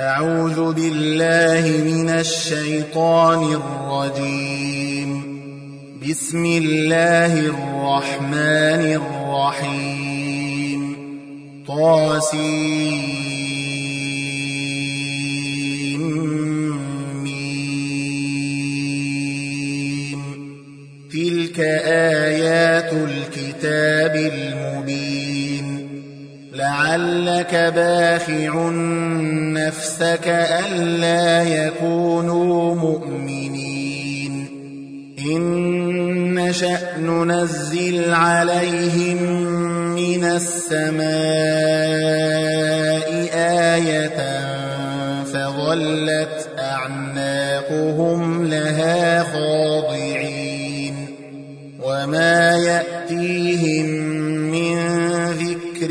أعوذ بالله من الشيطان الرجيم. بسم الله الرحمن الرحيم. طاسيم. ميم تلك آيات الكتاب المبين. لعلك باخع نفسك ألا يكونوا مؤمنين. إن نشأ ننزل عليهم من السماء آية فظلت أعناقهم لها خاضعين. وما يأتيهم من ذكر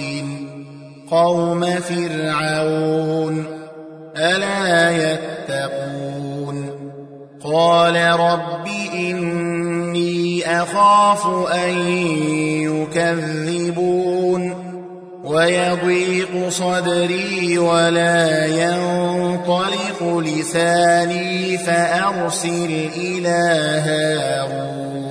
قوم فرعون ألا يتقون؟ قال رب إني أخاف أن يكذبون ويضيق صدري ولا ينطلق لساني فأرسل إلى هارون.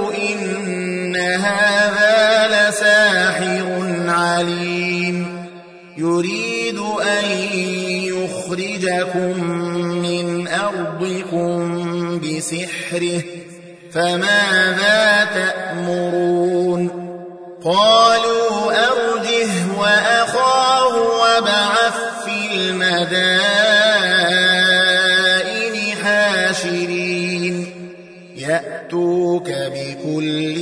هذا لساحر عليم. يريد أن يخرجكم من أرضكم بسحره فماذا تأمرون؟ قالوا أرجه وأخاه وابعث في المدائن حاشرين. يأتوك بكل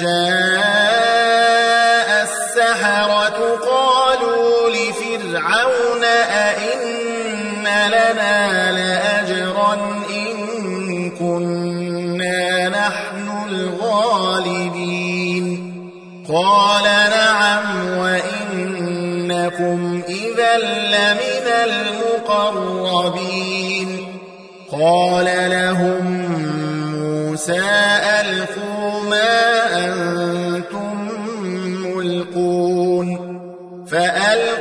جاء السحرة قالوا لفرعون أئن لنا لأجرا إن كنا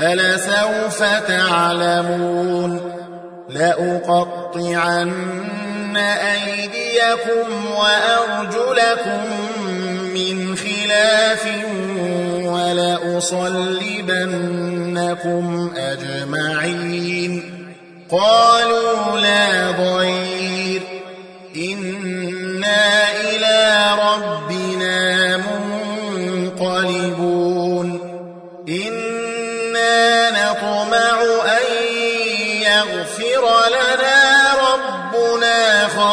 فلسوف تعلمون لأقطعن أيديكم وأرجلكم من خلاف ولأصلبنكم أجمعين قالوا لا ضير إنا إلى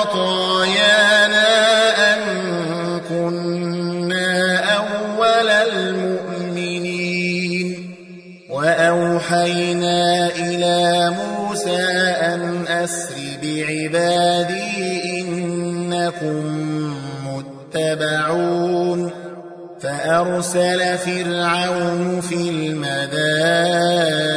خطايانا أن كنا أول المؤمنين. وأوحينا إلى موسى أن أسر بعبادي إنكم متبعون. فأرسل فرعون في المدائن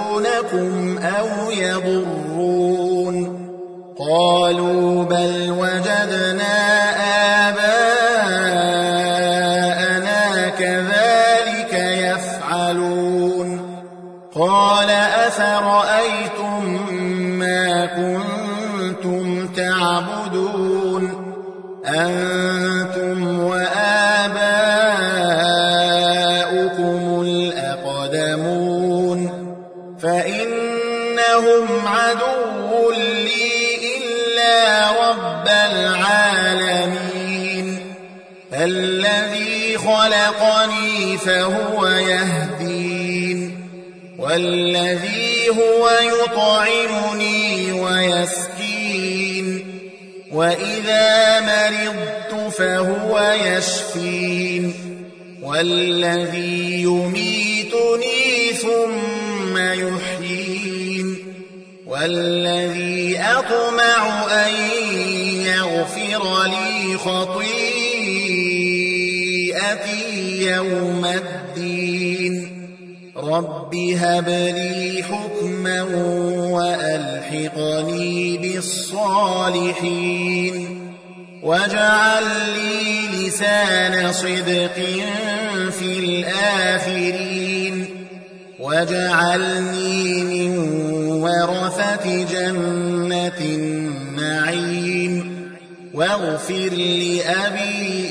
ينفعونكم أو يضرون قالوا بل وجدنا خلقني فهو يهدين. والذي هو يطعمني ويسكين وإذا مرضت فهو يشفين. والذي يميتني ثم يحيين. والذي أطمع أن يغفر لي خطيئتي يوم الدين. رب هب لي حكما وألحقني بالصالحين. واجعل لي لسان صدق في الآخرين. واجعلني من ورثة جنة النعيم. واغفر لأبي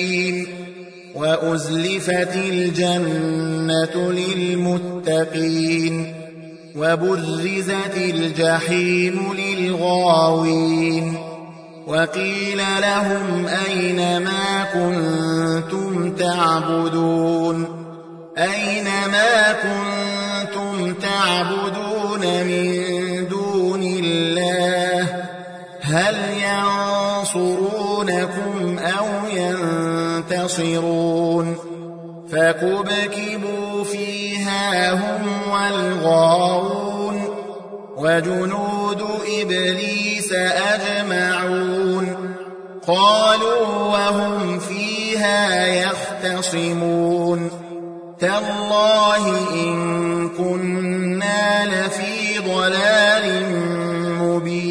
وأزلفت الجنة للمتقين وبرزت الجحيم للغاوين وقيل لهم أين ما كنتم تعبدون؟ أين ما كنتم تعبدون من دون الله؟ هل ينصرونكم أو ينتصرون. فكبكبوا فيها هم والغاوون وجنود إبليس أجمعون. قالوا وهم فيها يختصمون. تالله إن كنا لفي ضلال مبين.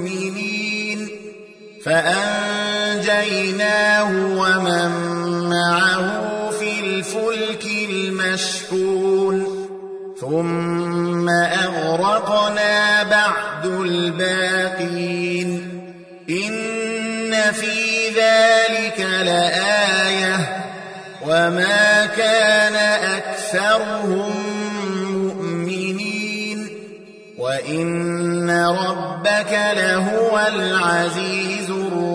فأنجيناه ومن معه في الفلك المشحون ثم أغرقنا بعد الباقين إن في ذلك لآية وما كان أكثرهم مؤمنين وإن ربك لهو العزيز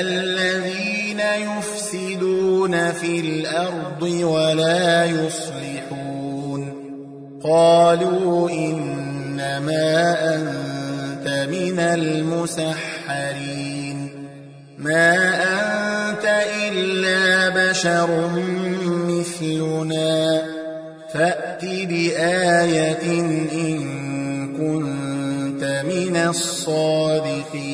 الذين يفسدون في الأرض ولا يصلحون. قالوا إنما أنت من المسحرين. ما أنت إلا بشر مثلنا. فأت بآية إن كنت من الصادقين.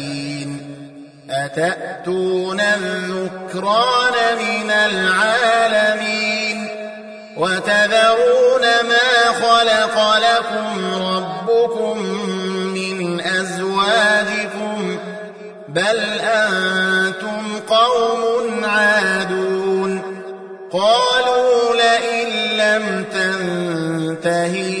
أتأتون الذكران من العالمين وتذرون ما خلق لكم ربكم من أزواجكم بل أنتم قوم عادون قالوا لئن لم تنته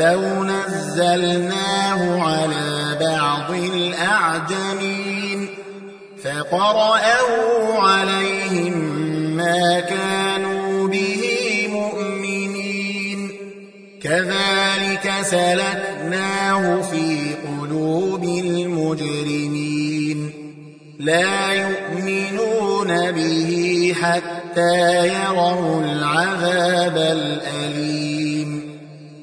ولو نزلناه على بعض الأعجمين فقرأه عليهم ما كانوا به مؤمنين كذلك سلكناه في قلوب المجرمين لا يؤمنون به حتى يروا العذاب الأليم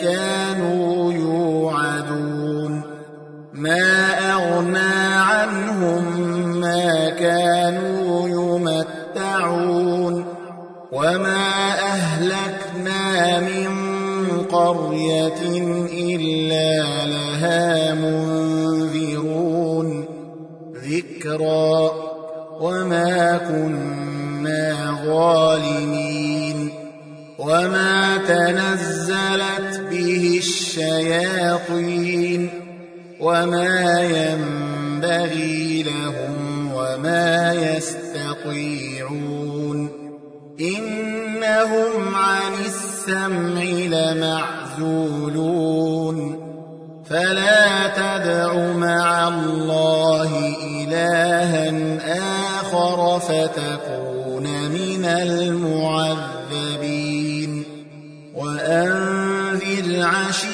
كانوا يوعدون. ما أغنى عنهم ما كانوا يمتعون. وما أهلكنا من قرية الشياطين وما ينبغي لهم وما يستطيعون إنهم عن السمع لمعزولون فلا تدع مع الله إلها آخر فتكون من المعذبين وأنذر عشيرتك